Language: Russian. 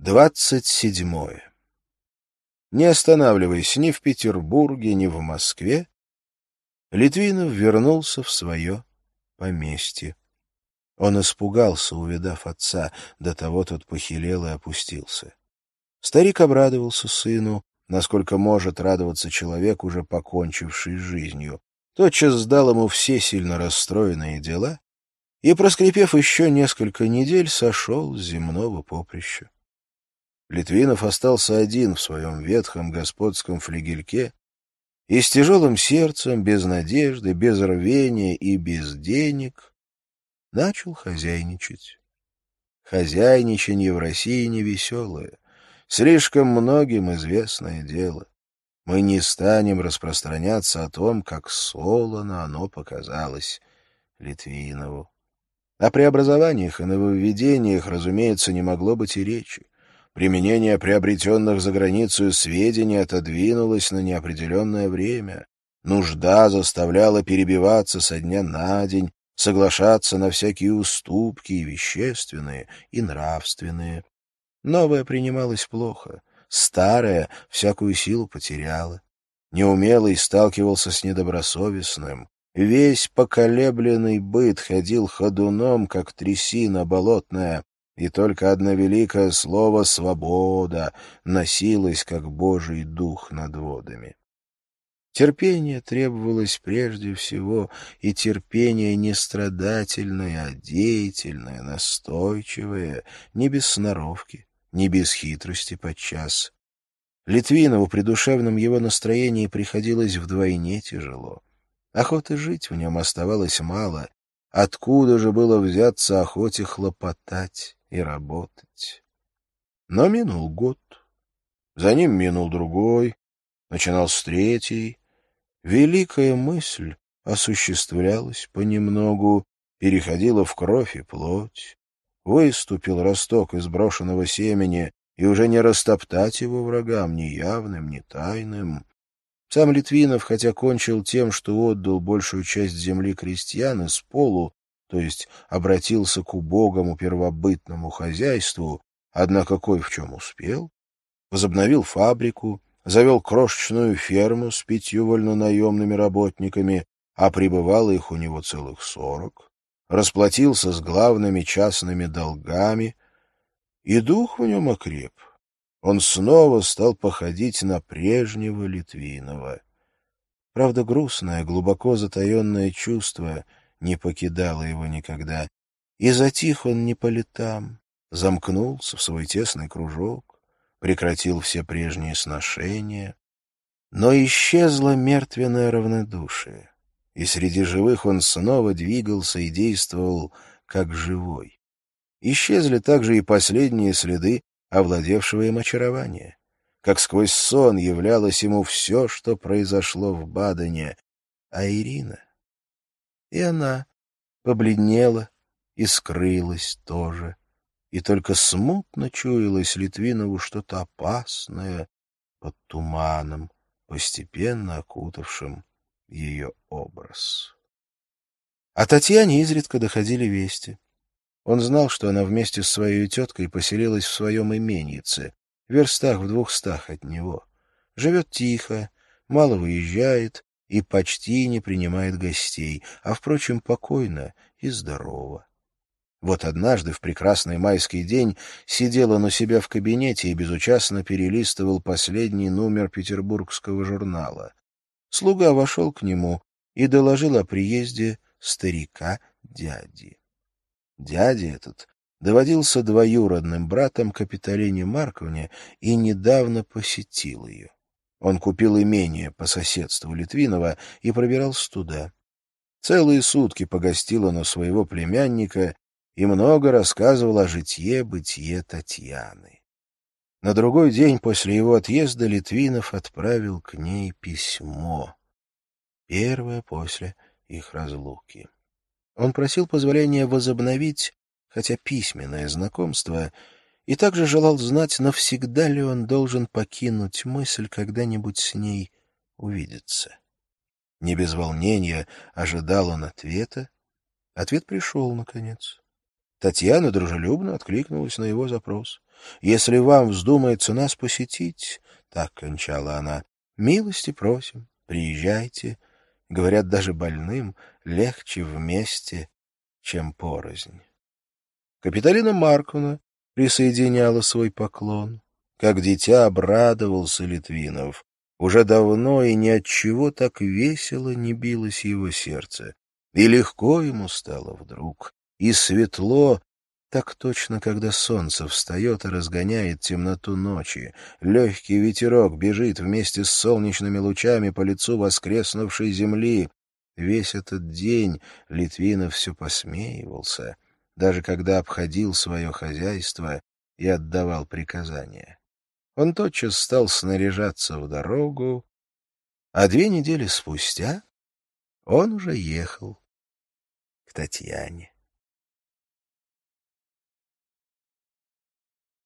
Двадцать седьмое. Не останавливаясь ни в Петербурге, ни в Москве, Литвинов вернулся в свое поместье. Он испугался, увидав отца, до того тот похилел и опустился. Старик обрадовался сыну, насколько может радоваться человек, уже покончивший жизнью. Тотчас сдал ему все сильно расстроенные дела и, проскрипев еще несколько недель, сошел с земного поприща. Литвинов остался один в своем ветхом господском флигельке и с тяжелым сердцем, без надежды, без рвения и без денег начал хозяйничать. Хозяйничание в России невеселое, слишком многим известное дело. Мы не станем распространяться о том, как солоно оно показалось Литвинову. О преобразованиях и нововведениях, разумеется, не могло быть и речи. Применение приобретенных за границей сведений отодвинулось на неопределенное время. Нужда заставляла перебиваться со дня на день, соглашаться на всякие уступки и вещественные, и нравственные. Новое принималось плохо, старое всякую силу потеряло. Неумелый сталкивался с недобросовестным. Весь поколебленный быт ходил ходуном, как трясина болотная, и только одно великое слово «свобода» носилось, как Божий дух над водами. Терпение требовалось прежде всего, и терпение не страдательное, а деятельное, настойчивое, не без сноровки, не без хитрости подчас. Литвинову при душевном его настроении приходилось вдвойне тяжело. Охоты жить в нем оставалось мало. Откуда же было взяться охоте хлопотать? и работать. Но минул год. За ним минул другой, начинался третий. Великая мысль осуществлялась понемногу, переходила в кровь и плоть. Выступил росток из брошенного семени, и уже не растоптать его врагам ни явным, ни тайным. Сам Литвинов, хотя кончил тем, что отдал большую часть земли крестьян из полу, то есть обратился к убогому первобытному хозяйству, однако кое в чем успел, возобновил фабрику, завел крошечную ферму с пятью вольнонаемными работниками, а пребывало их у него целых сорок, расплатился с главными частными долгами, и дух в нем окреп. Он снова стал походить на прежнего Литвинова. Правда, грустное, глубоко затаенное чувство — не покидала его никогда. И затих он не по летам, замкнулся в свой тесный кружок, прекратил все прежние сношения. Но исчезло мертвенное равнодушие, и среди живых он снова двигался и действовал как живой. Исчезли также и последние следы овладевшего им очарования. Как сквозь сон являлось ему все, что произошло в Бадене, а Ирина и она побледнела и скрылась тоже. И только смутно чуялось Литвинову что-то опасное под туманом, постепенно окутавшим ее образ. А Татьяне изредка доходили вести. Он знал, что она вместе с своей теткой поселилась в своем именьице, в верстах в двухстах от него. Живет тихо, мало выезжает, и почти не принимает гостей, а, впрочем, покойно и здорово. Вот однажды, в прекрасный майский день, сидел он у себя в кабинете и безучастно перелистывал последний номер петербургского журнала. Слуга вошел к нему и доложил о приезде старика-дяди. Дядя этот доводился двоюродным братом Капитолине Марковне и недавно посетил ее. Он купил имение по соседству Литвинова и пробирался туда. Целые сутки погостил он у своего племянника и много рассказывал о житье-бытие Татьяны. На другой день после его отъезда Литвинов отправил к ней письмо. Первое после их разлуки. Он просил позволения возобновить, хотя письменное знакомство — и также желал знать, навсегда ли он должен покинуть мысль когда-нибудь с ней увидеться. Не без волнения ожидал он ответа. Ответ пришел, наконец. Татьяна дружелюбно откликнулась на его запрос. Если вам вздумается нас посетить, — так кончала она, — милости просим, приезжайте. Говорят, даже больным легче вместе, чем порознь. Капиталина Марковна присоединяла свой поклон. Как дитя обрадовался Литвинов. Уже давно и ни от чего так весело не билось его сердце. И легко ему стало вдруг, и светло, так точно, когда солнце встает и разгоняет темноту ночи. Легкий ветерок бежит вместе с солнечными лучами по лицу воскреснувшей земли. Весь этот день Литвинов все посмеивался, даже когда обходил свое хозяйство и отдавал приказания. Он тотчас стал снаряжаться в дорогу, а две недели спустя он уже ехал к Татьяне.